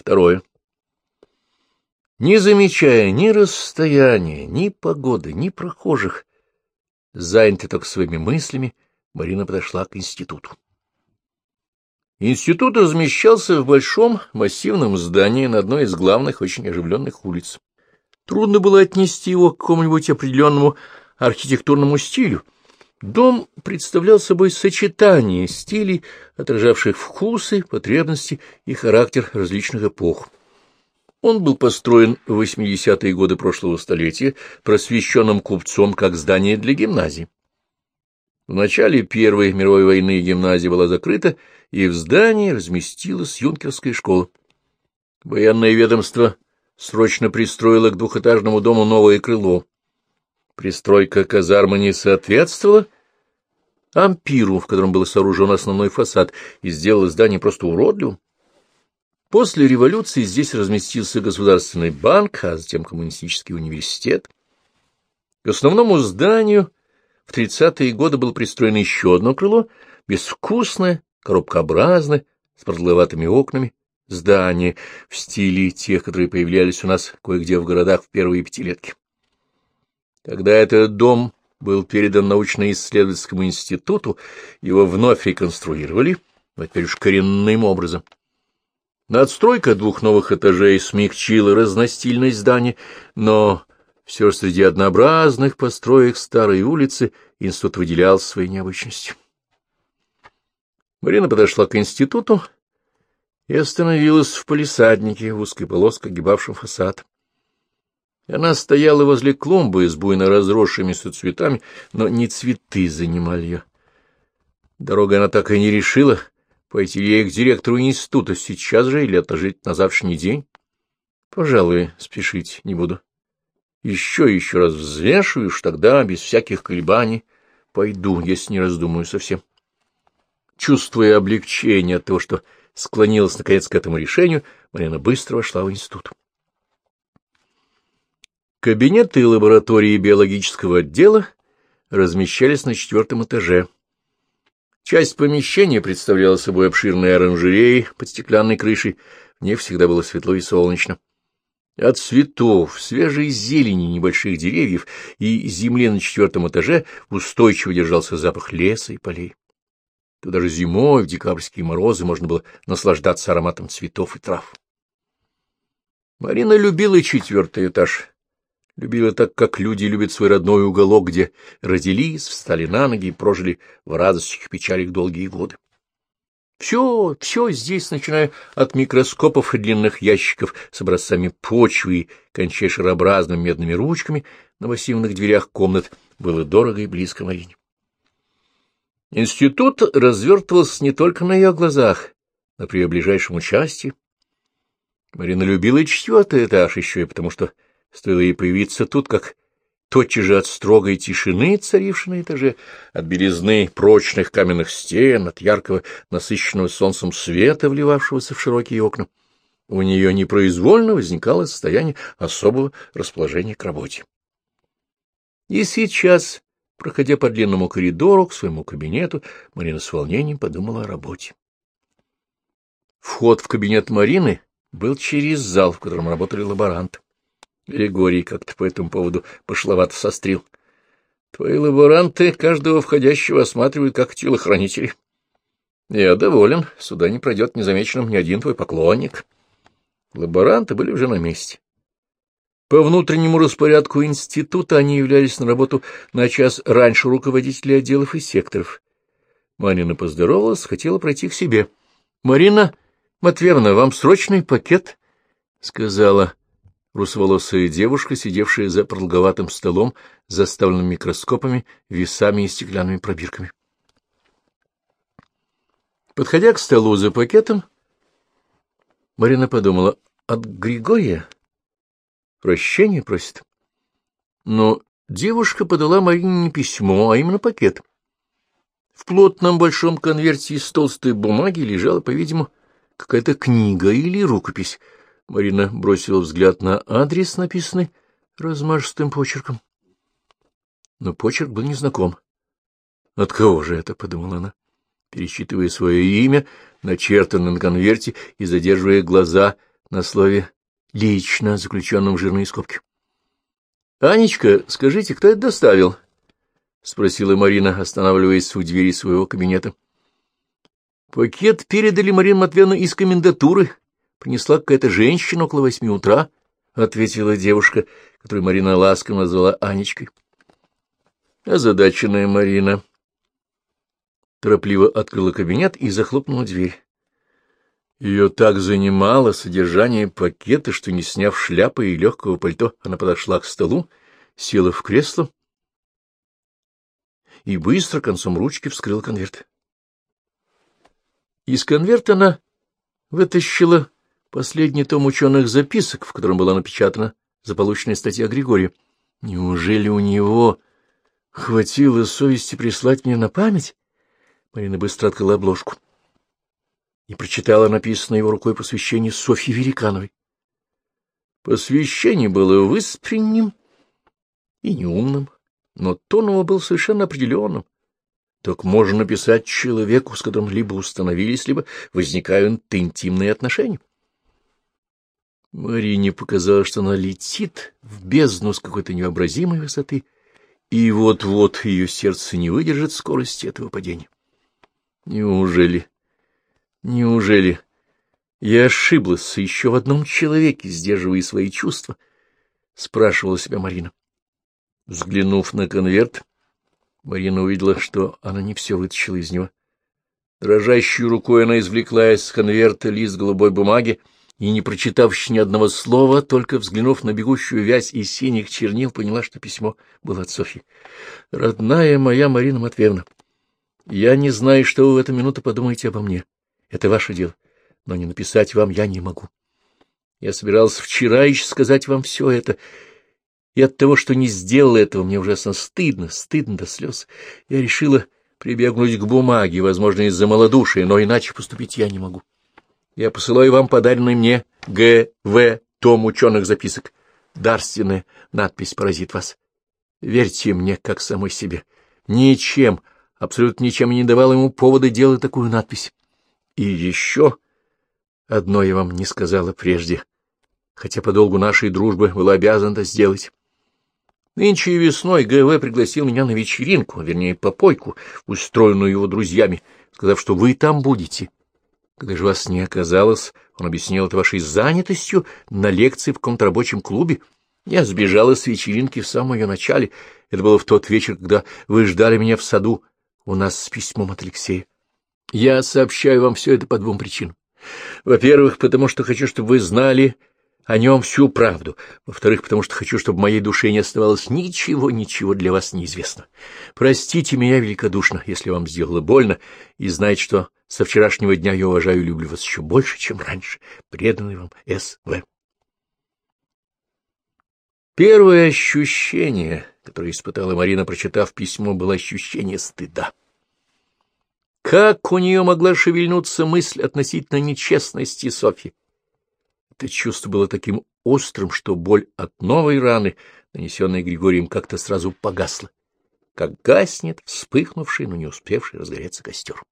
Второе. Не замечая ни расстояния, ни погоды, ни прохожих, занятая только своими мыслями, Марина подошла к институту. Институт размещался в большом массивном здании на одной из главных, очень оживленных улиц. Трудно было отнести его к какому-нибудь определенному архитектурному стилю. Дом представлял собой сочетание стилей, отражавших вкусы, потребности и характер различных эпох. Он был построен в 80-е годы прошлого столетия просвещенным купцом как здание для гимназии. В начале Первой мировой войны гимназия была закрыта, и в здании разместилась юнкерская школа. Военное ведомство срочно пристроило к двухэтажному дому новое крыло. Пристройка казармы не соответствовала ампиру, в котором был сооружен основной фасад, и сделала здание просто уродливым. После революции здесь разместился Государственный банк, а затем Коммунистический университет. К основному зданию в 30-е годы было пристроено еще одно крыло, безвкусное, коробкообразное, с продолговатыми окнами, здание в стиле тех, которые появлялись у нас кое-где в городах в первые пятилетки. Когда этот дом был передан научно-исследовательскому институту, его вновь реконструировали, но теперь уж коренным образом. Надстройка двух новых этажей смягчила разностильность здания, но все же среди однообразных построек старой улицы институт выделялся своей необычностью. Марина подошла к институту и остановилась в палисаднике, в узкой полоской, огибавшем фасад. Она стояла возле клумбы с буйно разросшимися цветами, но не цветы занимали ее. Дорога она так и не решила, пойти ли ей к директору института сейчас же или отложить на завтрашний день. Пожалуй, спешить не буду. Еще еще раз взвешиваешь, тогда, без всяких колебаний, пойду, если не раздумаю совсем. Чувствуя облегчение от того, что склонилась наконец к этому решению, Марина быстро вошла в институт. Кабинеты и лаборатории биологического отдела размещались на четвертом этаже. Часть помещения представляла собой обширные оранжереи под стеклянной крышей, в ней всегда было светло и солнечно. От цветов, свежей зелени небольших деревьев и земли на четвертом этаже устойчиво держался запах леса и полей. Тут даже зимой, в декабрьские морозы, можно было наслаждаться ароматом цветов и трав. Марина любила четвертый этаж. Любила так, как люди любят свой родной уголок, где родились, встали на ноги и прожили в радостях и печалях долгие годы. Все, все здесь, начиная от микроскопов и длинных ящиков с образцами почвы и кончая шарообразными медными ручками на массивных дверях комнат, было дорого и близко Марине. Институт развертывался не только на ее глазах, но при ее ближайшем участии. Марина любила четвертый этаж еще и потому, что стоило ей появиться тут, как тотчас же от строгой тишины, царившей на этаже, от белизны прочных каменных стен, от яркого, насыщенного солнцем света, вливавшегося в широкие окна, у нее непроизвольно возникало состояние особого расположения к работе. И сейчас Проходя по длинному коридору к своему кабинету, Марина с волнением подумала о работе. Вход в кабинет Марины был через зал, в котором работали лаборанты. Григорий как-то по этому поводу пошловато сострил. Твои лаборанты каждого входящего осматривают как телохранители. Я доволен, сюда не пройдет незамеченным ни один твой поклонник. Лаборанты были уже на месте. По внутреннему распорядку института они являлись на работу на час раньше руководителей отделов и секторов. Марина поздоровалась, хотела пройти к себе. — Марина Матвеевна, вам срочный пакет? — сказала русоволосая девушка, сидевшая за продолговатым столом, заставленным микроскопами, весами и стеклянными пробирками. Подходя к столу за пакетом, Марина подумала, от Григория Прощения просит. Но девушка подала Марине не письмо, а именно пакет. В плотном большом конверте из толстой бумаги лежала, по-видимому, какая-то книга или рукопись. Марина бросила взгляд на адрес, написанный размашистым почерком. Но почерк был незнаком. «От кого же это?» — подумала она, пересчитывая свое имя, начертанное на конверте и задерживая глаза на слове «лично», заключенном в жирные скобки. — Анечка, скажите, кто это доставил? — спросила Марина, останавливаясь у двери своего кабинета. — Пакет передали Марину Матвеевну из комендатуры. Принесла какая-то женщина около восьми утра, — ответила девушка, которую Марина ласково назвала Анечкой. Озадаченная Марина торопливо открыла кабинет и захлопнула дверь. Ее так занимало содержание пакета, что, не сняв шляпы и легкого пальто, она подошла к столу, села в кресло и быстро концом ручки вскрыла конверт. Из конверта она вытащила последний том ученых записок, в котором была напечатана заполученная статья Григория. Неужели у него хватило совести прислать мне на память? Марина быстро открыла обложку и прочитала написанное его рукой посвящение Софьи Великановой. Посвящение было выспренним и неумным, но тон его был совершенно определенным. Так можно написать человеку, с которым либо установились, либо возникают интимные отношения. Марине показалось, что она летит в бездну с какой-то невообразимой высоты, и вот-вот ее сердце не выдержит скорости этого падения. Неужели Неужели я ошиблась еще в одном человеке, сдерживая свои чувства? — спрашивала себя Марина. Взглянув на конверт, Марина увидела, что она не все вытащила из него. Дрожащей рукой она извлекла из конверта лист голубой бумаги и, не прочитав ни одного слова, только взглянув на бегущую вязь из синих чернил, поняла, что письмо было от Софьи. «Родная моя Марина Матвеевна, я не знаю, что вы в эту минуту подумаете обо мне. Это ваше дело, но не написать вам я не могу. Я собирался вчера еще сказать вам все это, и от того, что не сделал этого, мне ужасно стыдно, стыдно до слез. Я решила прибегнуть к бумаге, возможно, из-за малодушия, но иначе поступить я не могу. Я посылаю вам подаренный мне Г.В. том ученых записок. Дарственная надпись поразит вас. Верьте мне, как самой себе. Ничем, абсолютно ничем не давал ему повода делать такую надпись. И еще одно я вам не сказала прежде, хотя по долгу нашей дружбы была обязана это сделать. Нынче весной ГВ пригласил меня на вечеринку, вернее, попойку, устроенную его друзьями, сказав, что вы там будете. Когда же вас не оказалось, он объяснил это вашей занятостью на лекции в контррабочем клубе. Я сбежала с вечеринки в самом ее начале. Это было в тот вечер, когда вы ждали меня в саду у нас с письмом от Алексея. Я сообщаю вам все это по двум причинам. Во-первых, потому что хочу, чтобы вы знали о нем всю правду. Во-вторых, потому что хочу, чтобы в моей душе не оставалось ничего, ничего для вас неизвестно. Простите меня великодушно, если вам сделало больно, и знайте, что со вчерашнего дня я уважаю и люблю вас еще больше, чем раньше. Преданный вам С.В. Первое ощущение, которое испытала Марина, прочитав письмо, было ощущение стыда. Как у нее могла шевельнуться мысль относительно нечестности Софьи? Это чувство было таким острым, что боль от новой раны, нанесенной Григорием, как-то сразу погасла, как гаснет вспыхнувший, но не успевший разгореться костер.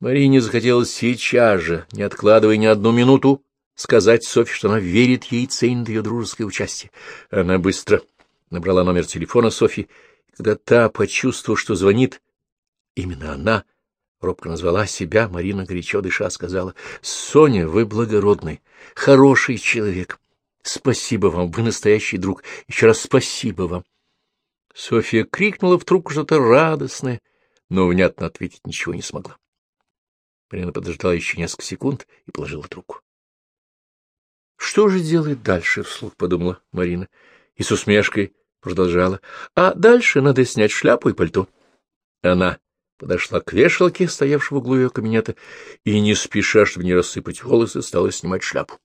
Марине захотелось сейчас же, не откладывая ни одну минуту, сказать Софье, что она верит ей и ценит ее дружеское участие. Она быстро набрала номер телефона Софьи, когда та, почувствовала, что звонит, Именно она, робко назвала себя, Марина горячо дыша сказала, «Соня, вы благородный, хороший человек. Спасибо вам, вы настоящий друг. Еще раз спасибо вам». Софья крикнула в трубку что-то радостное, но внятно ответить ничего не смогла. Марина подождала еще несколько секунд и положила трубку. «Что же делать дальше?» — вслух подумала Марина. И с усмешкой продолжала. «А дальше надо снять шляпу и пальто». Она подошла к вешалке, стоявшей в углу ее кабинета, и, не спеша, чтобы не рассыпать волосы, стала снимать шляпу.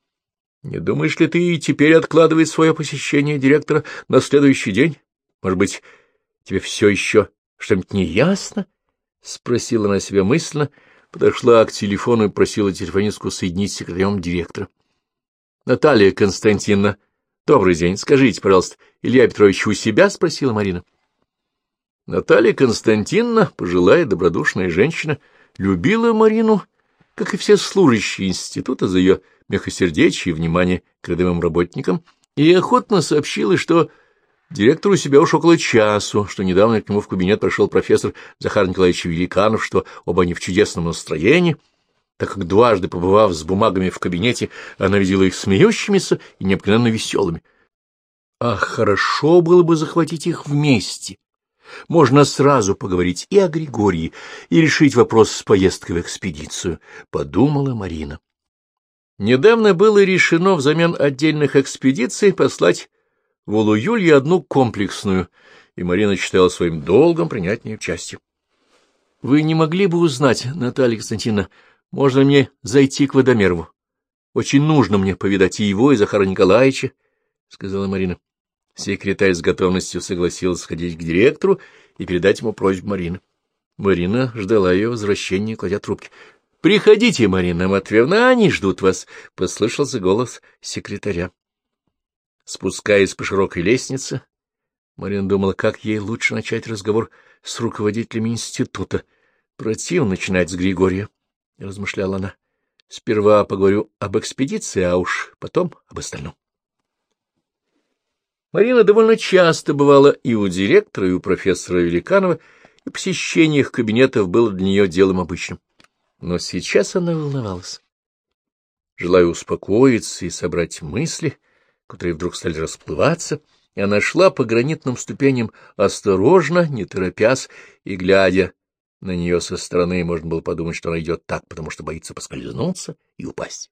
— Не думаешь ли ты теперь откладывать свое посещение директора на следующий день? Может быть, тебе все еще что-нибудь не ясно? — спросила она себя мысленно, подошла к телефону и просила телефонистку соединить с секретарем директора. — Наталья Константиновна, добрый день. Скажите, пожалуйста, Илья Петрович у себя? — спросила Марина. — Наталья Константиновна, пожилая добродушная женщина, любила Марину, как и все служащие института, за ее мягкосердечие и внимание к рядовым работникам, и охотно сообщила, что директор у себя уж около часу, что недавно к нему в кабинет пришел профессор Захар Николаевич Великанов, что оба они в чудесном настроении, так как дважды побывав с бумагами в кабинете, она видела их смеющимися и необыкновенно веселыми. Ах, хорошо было бы захватить их вместе. Можно сразу поговорить и о Григории, и решить вопрос с поездкой в экспедицию, — подумала Марина. Недавно было решено взамен отдельных экспедиций послать в Улу-Юлье одну комплексную, и Марина считала своим долгом принять в ней участие. — Вы не могли бы узнать, Наталья Константиновна, можно мне зайти к Водомерову? Очень нужно мне повидать и его, и Захара Николаевича, — сказала Марина. Секретарь с готовностью согласился сходить к директору и передать ему просьбу Марины. Марина ждала ее возвращения, кладя трубки. — Приходите, Марина Матвеевна, они ждут вас, — послышался голос секретаря. Спускаясь по широкой лестнице, Марина думала, как ей лучше начать разговор с руководителями института. Противно начинать с Григория, — размышляла она. Сперва поговорю об экспедиции, а уж потом об остальном. Марина довольно часто бывала и у директора, и у профессора Великанова, и посещение их кабинетов было для нее делом обычным. Но сейчас она волновалась. Желая успокоиться и собрать мысли, которые вдруг стали расплываться, и она шла по гранитным ступеням осторожно, не торопясь, и, глядя на нее со стороны, можно было подумать, что она идет так, потому что боится поскользнуться и упасть.